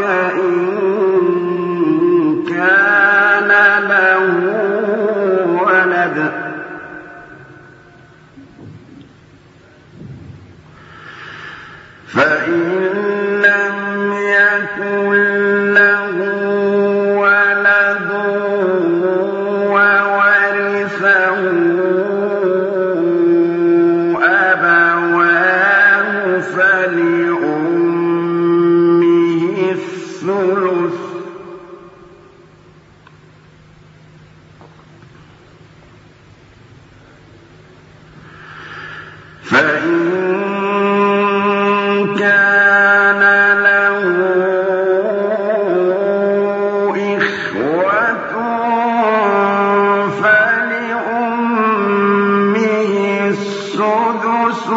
إن رسل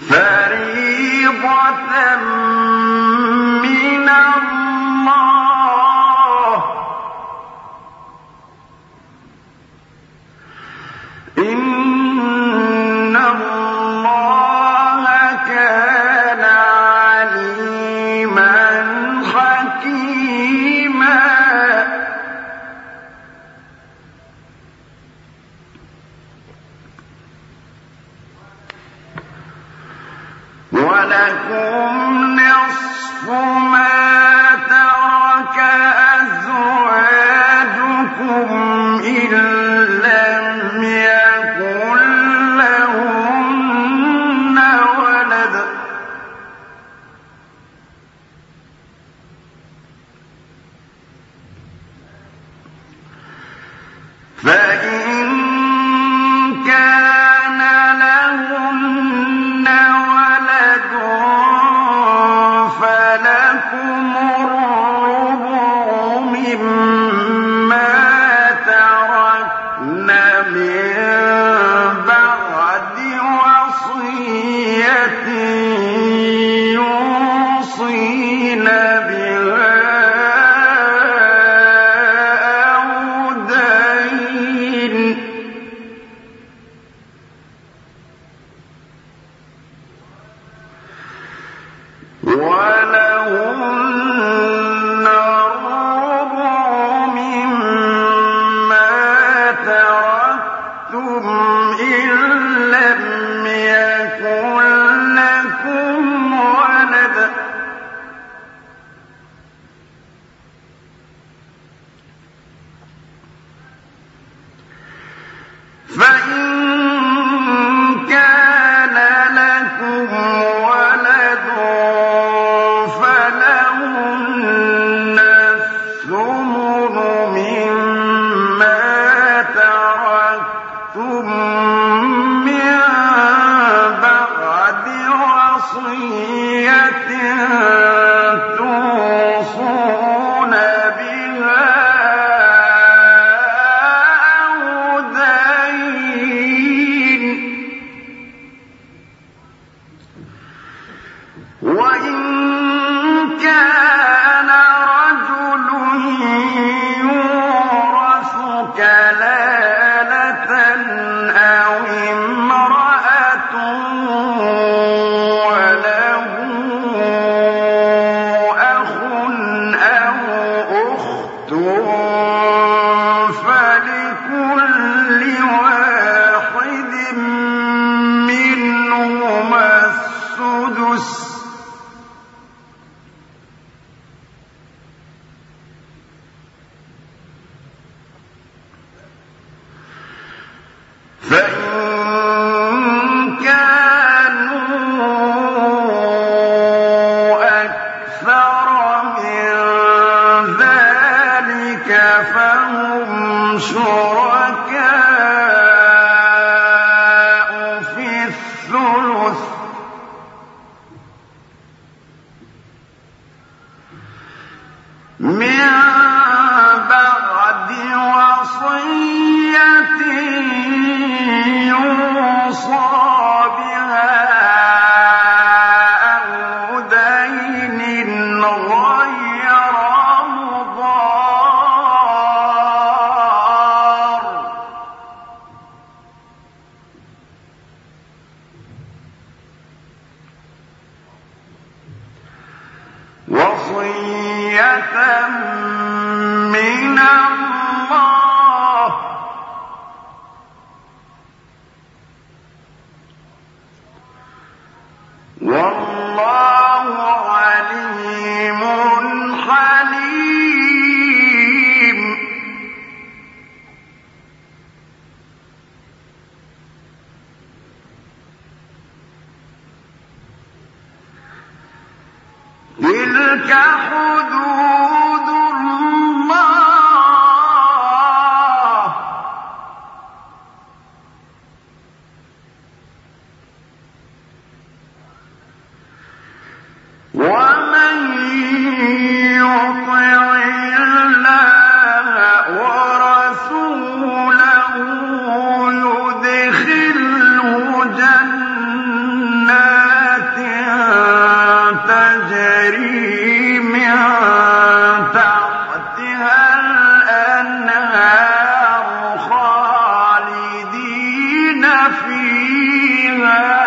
فريضة من الله فيها.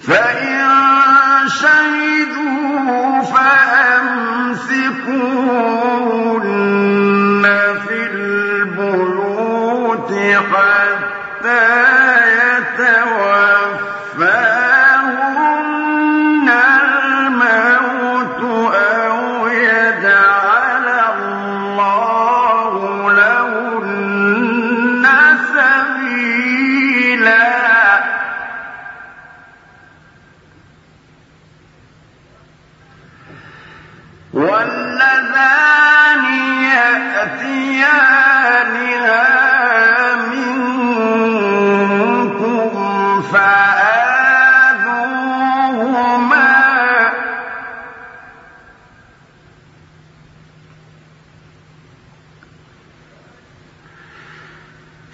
فإن شهدوا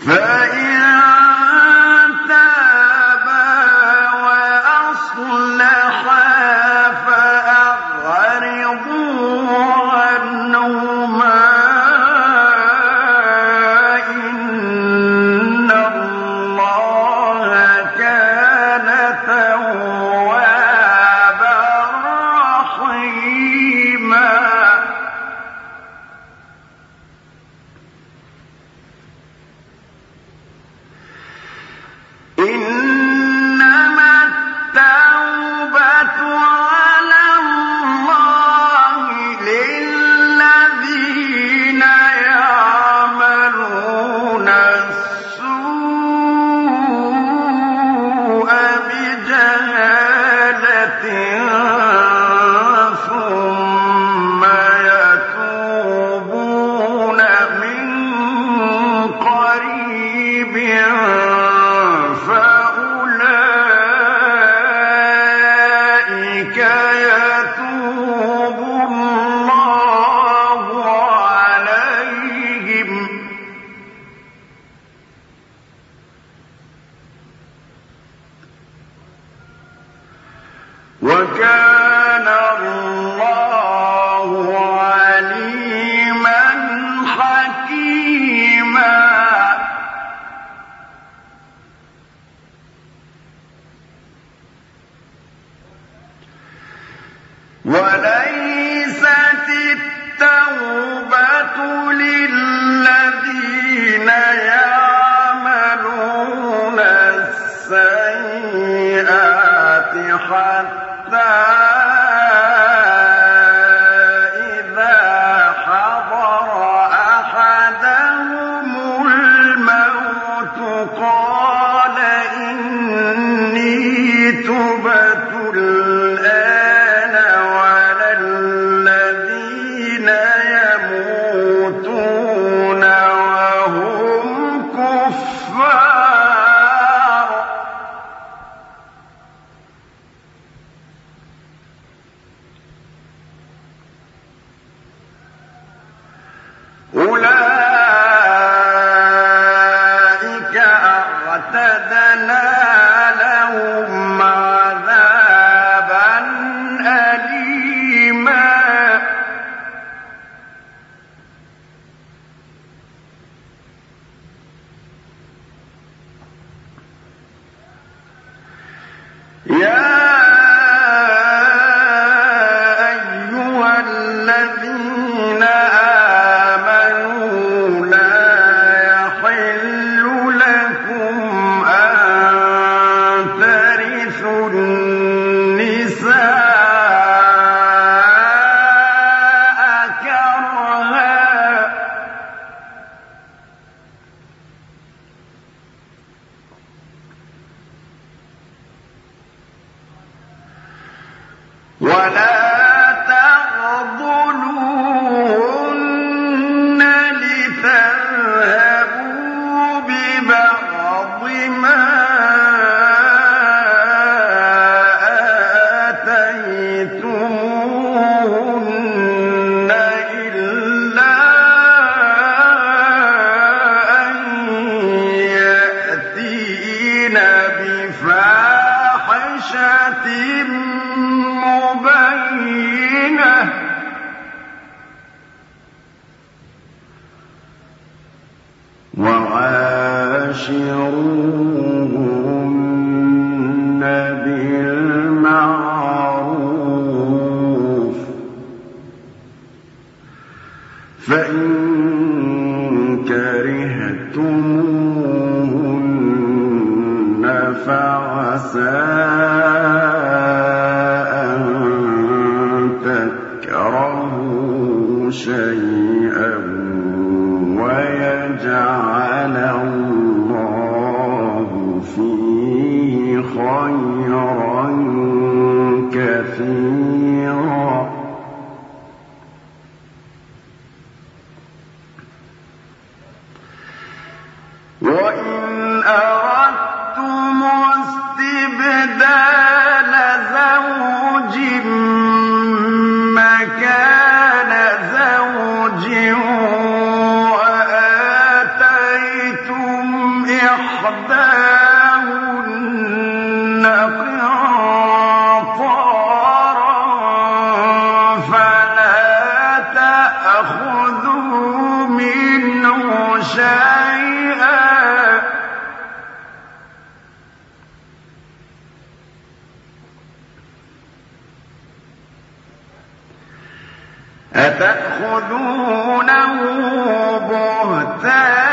فإن فعسى أن تكرهوا شيئا. منه شيئا. أتأخذونه بهتانا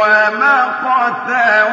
ومقتا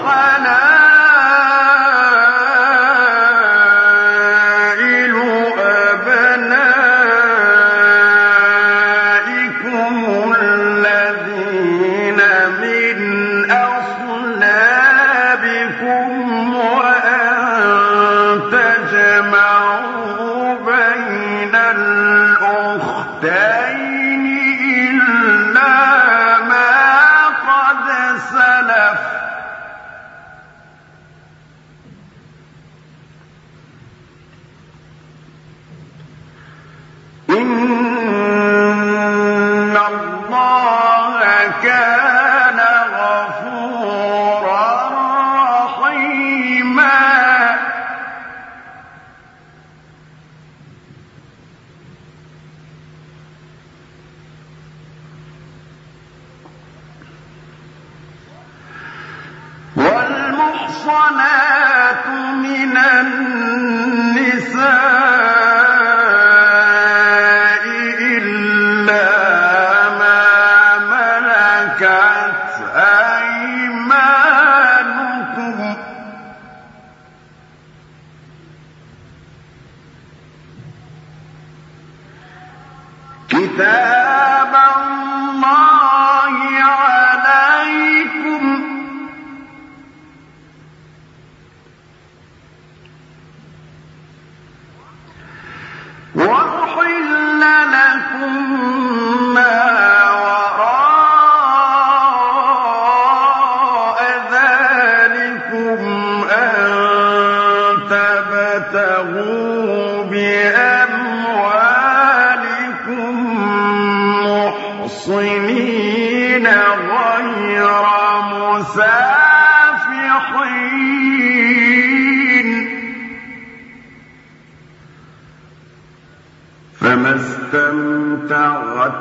وحلائل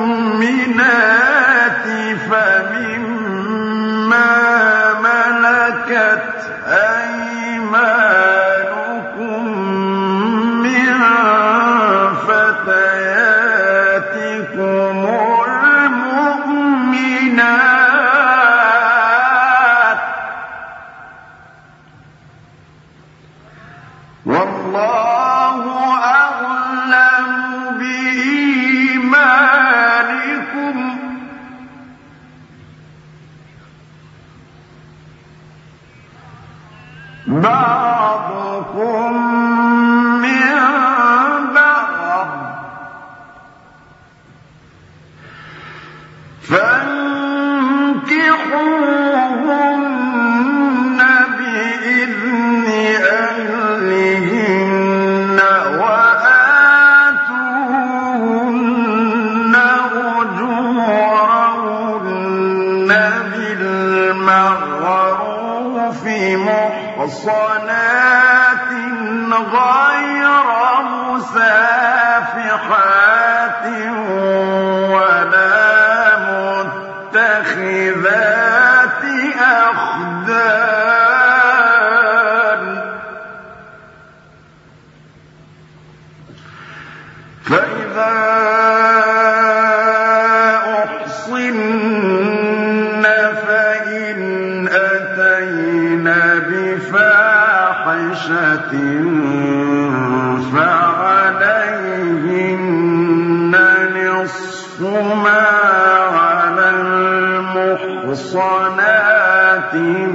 المؤمنات المحصنات